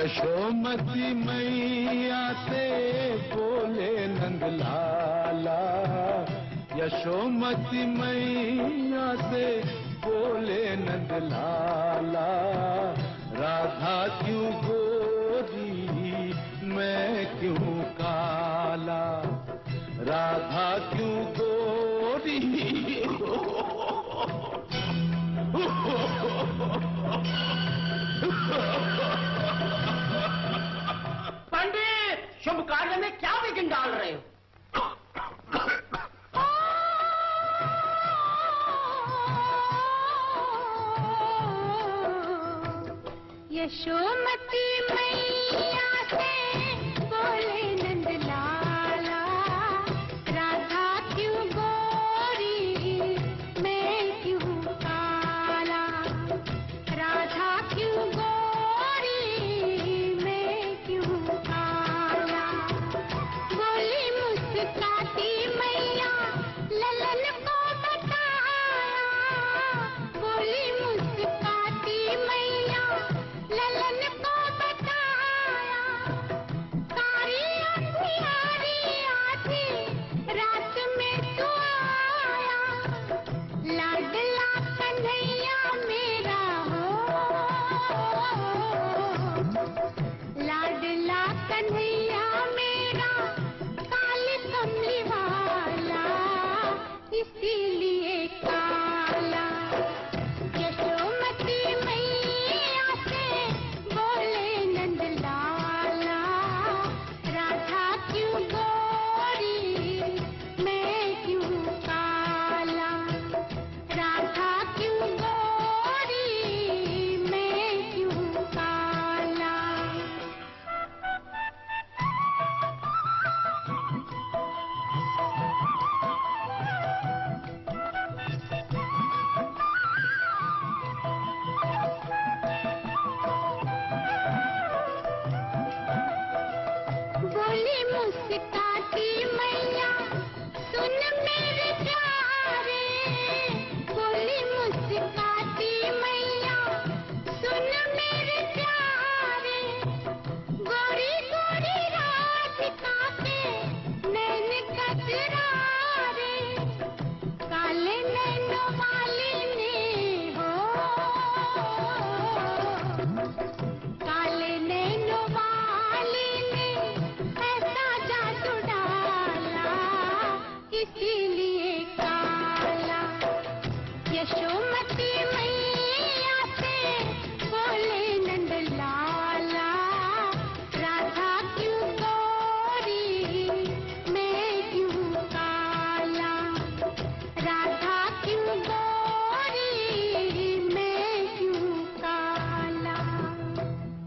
यशोमती मैया से बोले नंद लाला। यशोमती मैया लाला, राधा क्यों गोरी, मैं क्यों काला? राधा क्यों गोरी? पंडित, शुभ कार्य में क्या विघ्न डाल रहे हो? यशोमती मैया से। मुस्काती मैया सुन मेरे